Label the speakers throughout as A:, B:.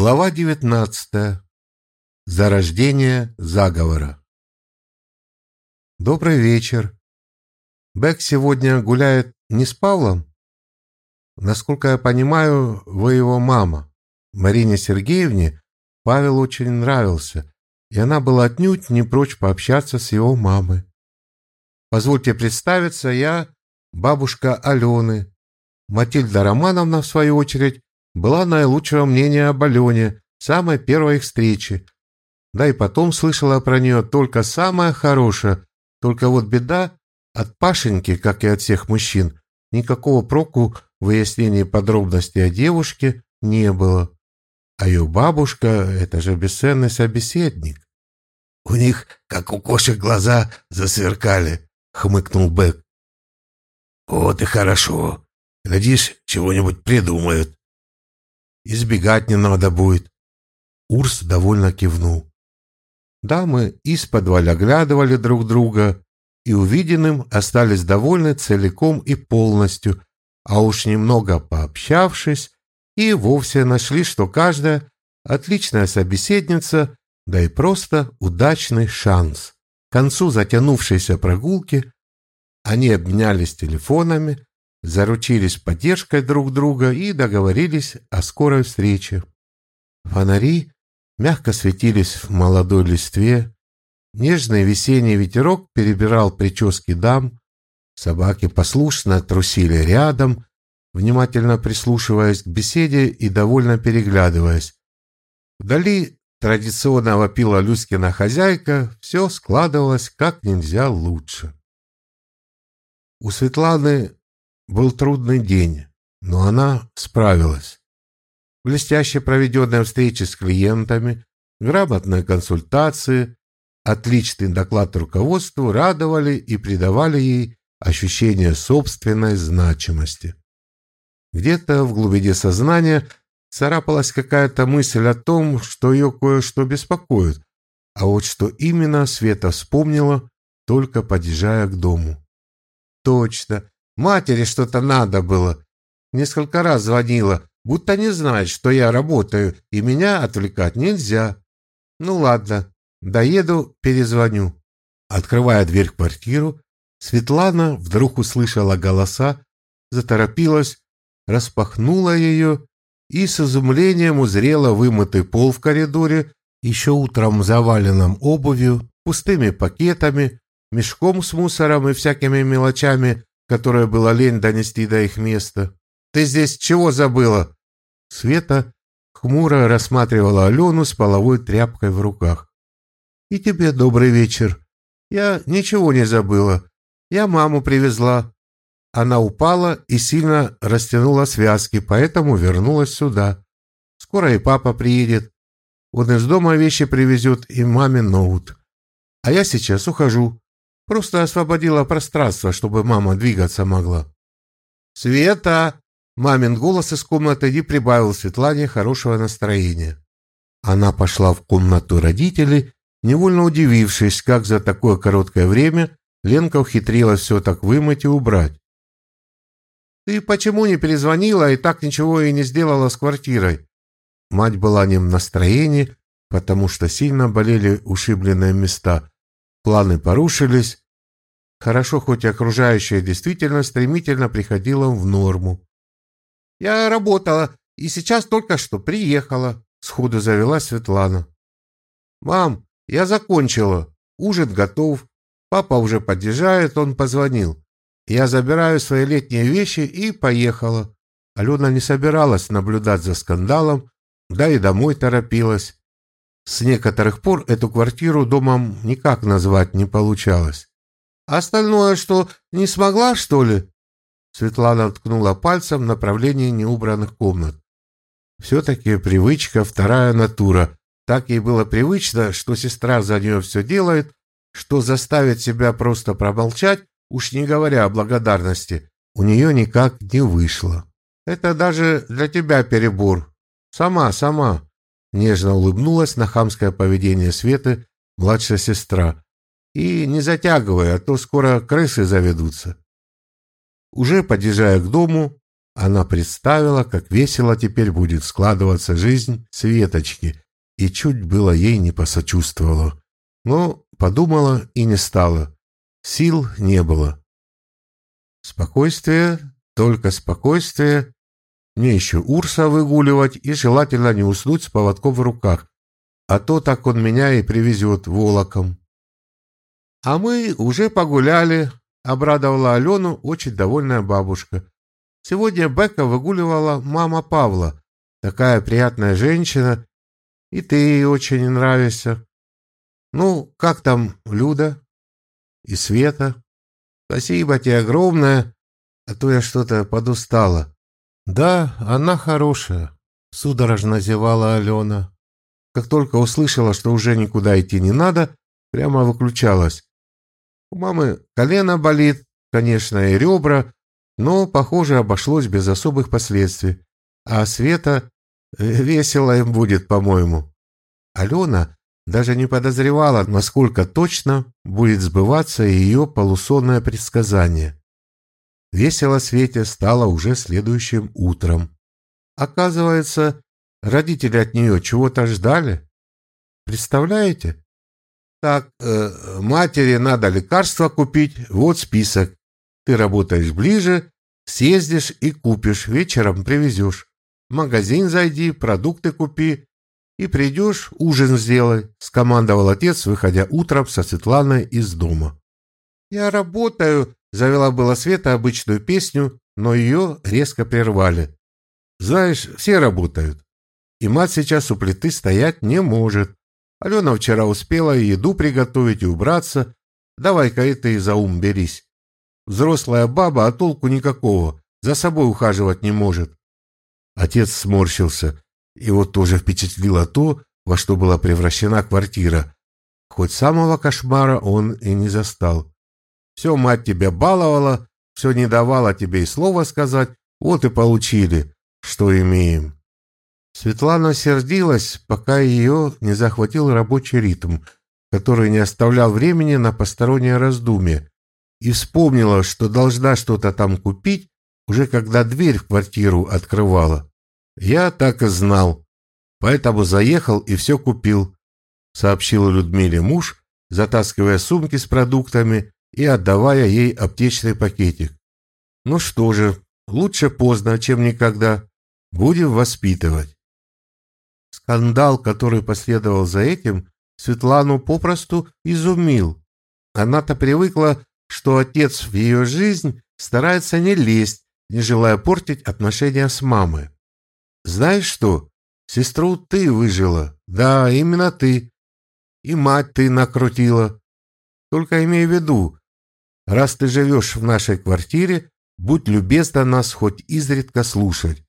A: Глава 19. Зарождение заговора. Добрый вечер. Бек сегодня гуляет не с Павлом? Насколько я понимаю, вы его мама. Марине Сергеевне Павел очень нравился, и она была отнюдь не прочь пообщаться с его мамой. Позвольте представиться, я бабушка Алены. Матильда Романовна, в свою очередь, была наилучшего мнения об Алене, самой первой их встречи. Да и потом слышала про нее только самое хорошее, только вот беда от Пашеньки, как и от всех мужчин, никакого проку в выяснении подробностей о девушке не было. А ее бабушка — это же бесценный собеседник. — У них, как у кошек, глаза засверкали, — хмыкнул Бэк. — Вот и хорошо. Глядишь, чего-нибудь придумают. Избегать не надо будет. Урс довольно кивнул. Да, мы из-под оглядывали друг друга и увиденным остались довольны целиком и полностью, а уж немного пообщавшись, и вовсе нашли, что каждая отличная собеседница, да и просто удачный шанс. К концу затянувшейся прогулки они обменялись телефонами, заручились поддержкой друг друга и договорились о скорой встрече. Фонари мягко светились в молодой листве, нежный весенний ветерок перебирал прически дам, собаки послушно трусили рядом, внимательно прислушиваясь к беседе и довольно переглядываясь. Вдали традиционно вопила Люськина хозяйка, все складывалось как нельзя лучше. У Светланы был трудный день, но она справилась. Блестяще проведенная встреча с клиентами, грамотные консультации, отличный доклад руководству радовали и придавали ей ощущение собственной значимости. Где-то в глубине сознания царапалась какая-то мысль о том, что ее кое-что беспокоит, а вот что именно Света вспомнила, только подъезжая к дому. Точно, Матери что-то надо было. Несколько раз звонила, будто не знает, что я работаю, и меня отвлекать нельзя. Ну ладно, доеду, перезвоню. Открывая дверь в квартиру, Светлана вдруг услышала голоса, заторопилась, распахнула ее и с изумлением узрела вымытый пол в коридоре, еще утром заваленным обувью, пустыми пакетами, мешком с мусором и всякими мелочами, которое было лень донести до их места. «Ты здесь чего забыла?» Света хмуро рассматривала Алену с половой тряпкой в руках. «И тебе добрый вечер. Я ничего не забыла. Я маму привезла». Она упала и сильно растянула связки, поэтому вернулась сюда. Скоро и папа приедет. Он из дома вещи привезет и мамин ноут. А я сейчас ухожу. Просто освободила пространство, чтобы мама двигаться могла. «Света!» Мамин голос из комнаты не прибавил Светлане хорошего настроения. Она пошла в комнату родителей, невольно удивившись, как за такое короткое время Ленка ухитрилась все так вымыть и убрать. «Ты почему не перезвонила и так ничего и не сделала с квартирой?» Мать была не в настроении, потому что сильно болели ушибленные места, Планы порушились. Хорошо, хоть окружающая действительно стремительно приходила в норму. «Я работала и сейчас только что приехала», — сходу завела Светлана. «Мам, я закончила. Ужин готов. Папа уже подъезжает, он позвонил. Я забираю свои летние вещи и поехала». Алена не собиралась наблюдать за скандалом, да и домой торопилась. С некоторых пор эту квартиру домом никак назвать не получалось. «Остальное что, не смогла, что ли?» Светлана ткнула пальцем в направлении неубранных комнат. Все-таки привычка, вторая натура. Так ей было привычно, что сестра за нее все делает, что заставить себя просто промолчать, уж не говоря о благодарности, у нее никак не вышло. Это даже для тебя перебор. Сама, сама. Нежно улыбнулась на хамское поведение Светы младшая сестра. И не затягивай, а то скоро крысы заведутся. Уже подъезжая к дому, она представила, как весело теперь будет складываться жизнь Светочки, и чуть было ей не посочувствовала. Но подумала и не стала. Сил не было. Спокойствие, только спокойствие. Мне еще Урса выгуливать и желательно не уснуть с поводком в руках, а то так он меня и привезет волоком. А мы уже погуляли, обрадовала Алену очень довольная бабушка. Сегодня Бека выгуливала мама Павла. Такая приятная женщина, и ты ей очень нравишься. Ну, как там Люда и Света? Спасибо тебе огромное, а то я что-то подустала. Да, она хорошая, судорожно зевала Алена. Как только услышала, что уже никуда идти не надо, прямо выключалась. У мамы колено болит, конечно, и ребра, но, похоже, обошлось без особых последствий. А Света э, весело им будет, по-моему. Алена даже не подозревала, насколько точно будет сбываться ее полусонное предсказание. Весело Свете стало уже следующим утром. Оказывается, родители от нее чего-то ждали. Представляете? Так, э, матери надо лекарства купить, вот список. Ты работаешь ближе, съездишь и купишь, вечером привезешь. В магазин зайди, продукты купи и придешь, ужин сделай, скомандовал отец, выходя утром со Светланой из дома. Я работаю, завела была Света обычную песню, но ее резко прервали. Знаешь, все работают. И мать сейчас у плиты стоять не может. Алена вчера успела и еду приготовить, и убраться. Давай-ка это и за ум берись. Взрослая баба, а толку никакого. За собой ухаживать не может. Отец сморщился. Его тоже впечатлило то, во что была превращена квартира. Хоть самого кошмара он и не застал. Все мать тебя баловала, все не давала тебе и слова сказать, вот и получили, что имеем. Светлана сердилась, пока ее не захватил рабочий ритм, который не оставлял времени на постороннее раздумье, и вспомнила, что должна что-то там купить, уже когда дверь в квартиру открывала. Я так и знал, поэтому заехал и все купил, сообщил Людмиле муж, затаскивая сумки с продуктами и отдавая ей аптечный пакетик. Ну что же, лучше поздно, чем никогда. Будем воспитывать. Скандал, который последовал за этим, Светлану попросту изумил. Она-то привыкла, что отец в ее жизнь старается не лезть, не желая портить отношения с мамой. Знаешь что? Сестру ты выжила. Да, именно ты. И мать ты накрутила. Только имей в виду, раз ты живешь в нашей квартире, будь любезна нас хоть изредка слушать.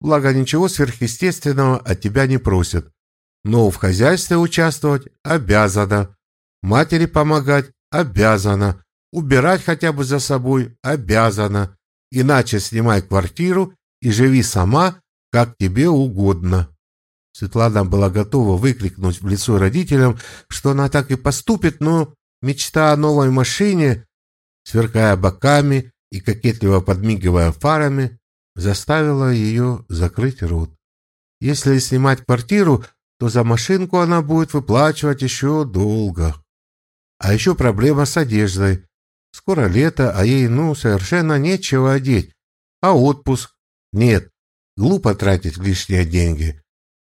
A: Благо, ничего сверхъестественного от тебя не просят. Но в хозяйстве участвовать обязана. Матери помогать обязана. Убирать хотя бы за собой обязана. Иначе снимай квартиру и живи сама, как тебе угодно. Светлана была готова выкрикнуть в лицо родителям, что она так и поступит, но мечта о новой машине, сверкая боками и кокетливо подмигивая фарами, заставила ее закрыть рот. Если снимать квартиру, то за машинку она будет выплачивать еще долго. А еще проблема с одеждой. Скоро лето, а ей, ну, совершенно нечего одеть. А отпуск? Нет, глупо тратить лишние деньги.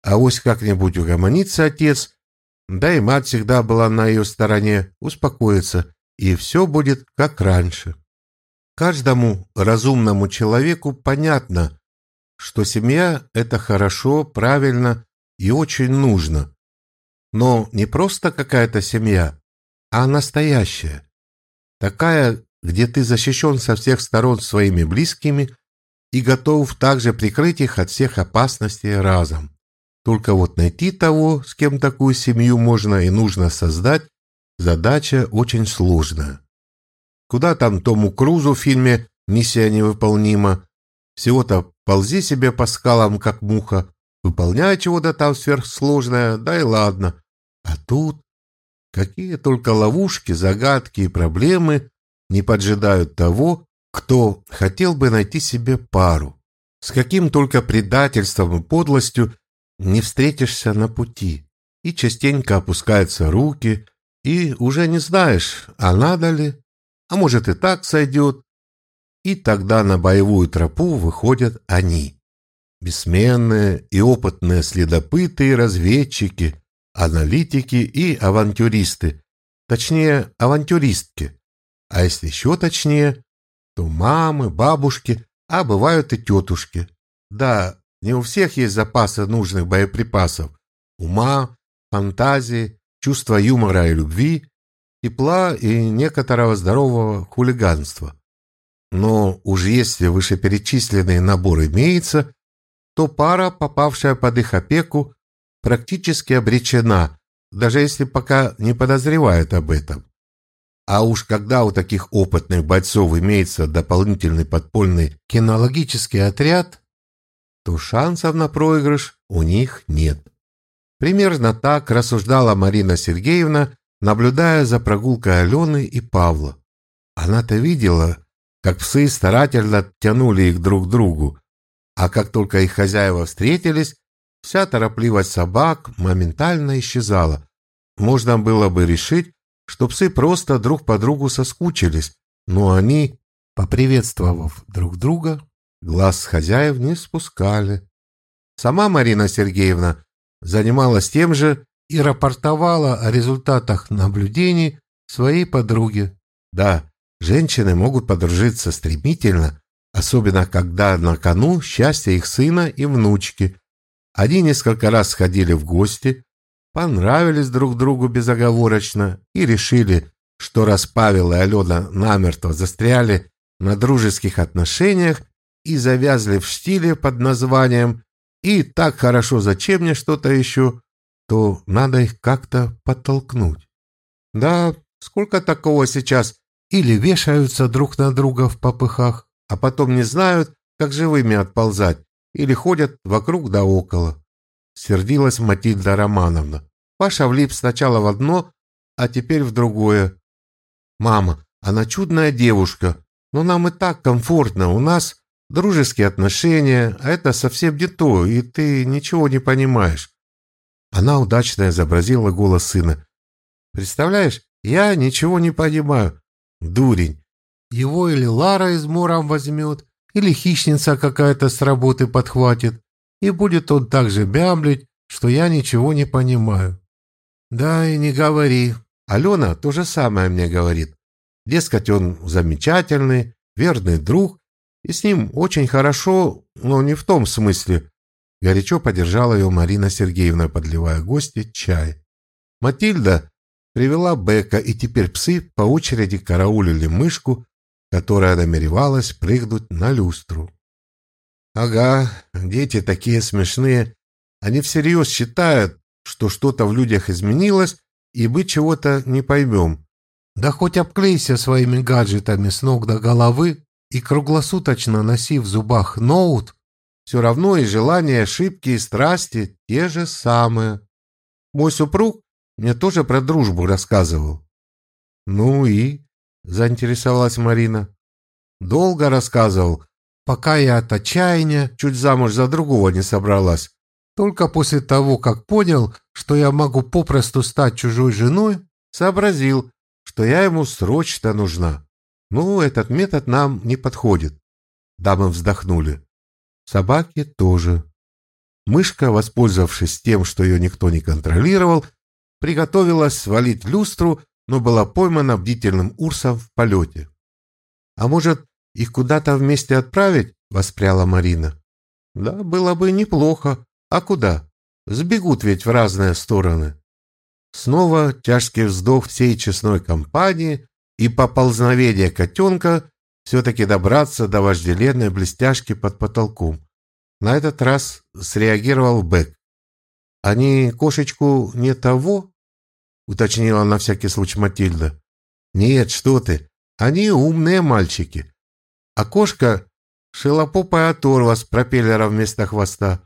A: А вось как-нибудь угомонится отец, да и мать всегда была на ее стороне, успокоится, и все будет как раньше. Каждому разумному человеку понятно, что семья – это хорошо, правильно и очень нужно. Но не просто какая-то семья, а настоящая. Такая, где ты защищен со всех сторон своими близкими и готов также прикрыть их от всех опасностей разом. Только вот найти того, с кем такую семью можно и нужно создать, задача очень сложная. Куда там Тому Крузу в фильме «Миссия невыполнима»? Всего-то ползи себе по скалам, как муха, выполняй чего-то там сверхсложное, да и ладно. А тут какие только ловушки, загадки и проблемы не поджидают того, кто хотел бы найти себе пару. С каким только предательством и подлостью не встретишься на пути. И частенько опускаются руки, и уже не знаешь, а надо ли, а может и так сойдет. И тогда на боевую тропу выходят они. Бессменные и опытные следопыты и разведчики, аналитики и авантюристы, точнее, авантюристки. А если еще точнее, то мамы, бабушки, а бывают и тетушки. Да, не у всех есть запасы нужных боеприпасов, ума, фантазии, чувства юмора и любви, тепла и некоторого здорового хулиганства. Но уж если вышеперечисленный набор имеется, то пара, попавшая под их опеку, практически обречена, даже если пока не подозревает об этом. А уж когда у таких опытных бойцов имеется дополнительный подпольный кинологический отряд, то шансов на проигрыш у них нет. Примерно так рассуждала Марина Сергеевна, наблюдая за прогулкой Алены и Павла. Она-то видела, как псы старательно тянули их друг к другу, а как только их хозяева встретились, вся торопливость собак моментально исчезала. Можно было бы решить, что псы просто друг по другу соскучились, но они, поприветствовав друг друга, глаз с хозяев не спускали. Сама Марина Сергеевна занималась тем же и рапортовала о результатах наблюдений своей подруге. Да, женщины могут подружиться стремительно, особенно когда на кону счастье их сына и внучки. Они несколько раз сходили в гости, понравились друг другу безоговорочно и решили, что раз Павел и Алена намертво застряли на дружеских отношениях и завязли в стиле под названием «И так хорошо, зачем мне что-то еще?», то надо их как-то подтолкнуть. Да, сколько такого сейчас или вешаются друг на друга в попыхах, а потом не знают, как живыми отползать, или ходят вокруг да около. Сердилась Матильда Романовна. Паша влип сначала в одно, а теперь в другое. «Мама, она чудная девушка, но нам и так комфортно, у нас дружеские отношения, а это совсем не то, и ты ничего не понимаешь». Она удачно изобразила голос сына. «Представляешь, я ничего не понимаю. Дурень. Его или Лара из мором возьмет, или хищница какая-то с работы подхватит, и будет он так же бямлить, что я ничего не понимаю. Да и не говори. Алена то же самое мне говорит. Дескать, он замечательный, верный друг, и с ним очень хорошо, но не в том смысле. Горячо поддержала ее Марина Сергеевна, подливая гости чай. Матильда привела Бека, и теперь псы по очереди караулили мышку, которая намеревалась прыгнуть на люстру. Ага, дети такие смешные. Они всерьез считают, что что-то в людях изменилось, и мы чего-то не поймем. Да хоть обклейся своими гаджетами с ног до головы и круглосуточно носи в зубах ноут, все равно и желания, ошибки, и страсти те же самые. Мой супруг мне тоже про дружбу рассказывал. Ну и заинтересовалась Марина. Долго рассказывал, пока я от отчаяния чуть замуж за другого не собралась. Только после того, как понял, что я могу попросту стать чужой женой, сообразил, что я ему срочно нужна. Ну, этот метод нам не подходит. Дамы вздохнули. Собаки тоже. Мышка, воспользовавшись тем, что ее никто не контролировал, приготовилась свалить люстру но была поймана бдительным урсом в полете. «А может, их куда-то вместе отправить?» – воспряла Марина. «Да, было бы неплохо. А куда? Сбегут ведь в разные стороны». Снова тяжкий вздох всей честной компании и поползновение котенка все-таки добраться до вожделенной блестяшки под потолком. На этот раз среагировал Бэк. «Они кошечку не того?» уточнила на всякий случай Матильда. Нет, что ты, они умные мальчики. А кошка шелопопая оторва с пропеллером вместо хвоста.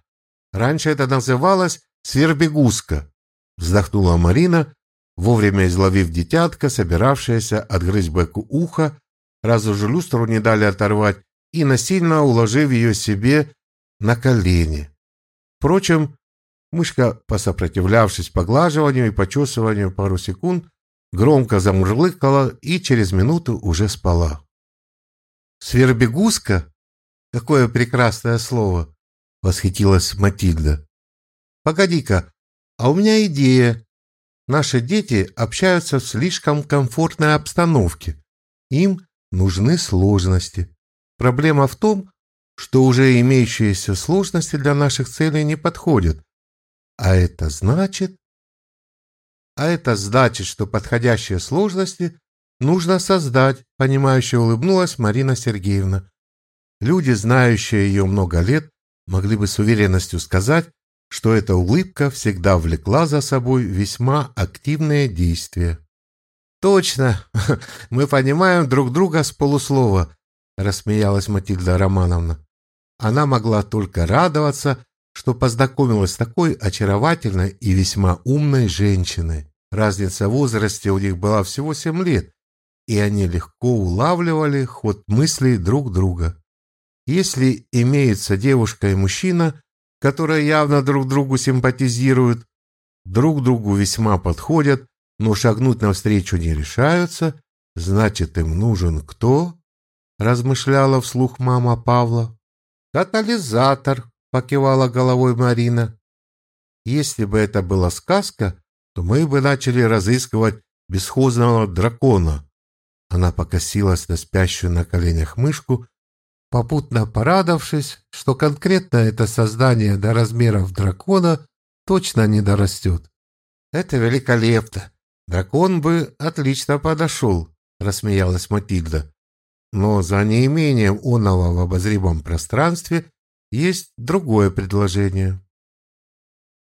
A: Раньше это называлось свербегуска, вздохнула Марина, вовремя изловив детятка, собиравшееся отгрызть быку ухо, раз уже люстру не дали оторвать, и насильно уложив ее себе на колени. Впрочем, мышка, посопротивлявшись поглаживанию и почесыванию пару секунд, громко замурлыкала и через минуту уже спала. «Свербегуска? Какое прекрасное слово!» — восхитилась Матильда. «Погоди-ка, а у меня идея. Наши дети общаются в слишком комфортной обстановке. Им нужны сложности. Проблема в том, что уже имеющиеся сложности для наших целей не подходят. А это значит... А это значит, что подходящие сложности нужно создать, понимающе улыбнулась Марина Сергеевна. Люди, знающие ее много лет, могли бы с уверенностью сказать, что эта улыбка всегда влекла за собой весьма активные действия. «Точно, мы понимаем друг друга с полуслова», — рассмеялась Матильда Романовна. Она могла только радоваться, что познакомилась с такой очаровательной и весьма умной женщиной. Разница в возрасте у них была всего семь лет, и они легко улавливали ход мыслей друг друга. Если имеется девушка и мужчина, которые явно друг другу симпатизируют, друг другу весьма подходят, но шагнуть навстречу не решаются, значит, им нужен кто? размышляла вслух мама Павла. Катализатор, покивала головой Марина. Если бы это была сказка, то мы бы начали разыскивать бесхозного дракона. Она покосилась на спящую на коленях мышку, попутно порадовавшись, что конкретно это создание до размеров дракона точно не дорастет. «Это великолепно! Дракон бы отлично подошел», — рассмеялась Матильда. «Но за неимением оного в обозримом пространстве есть другое предложение».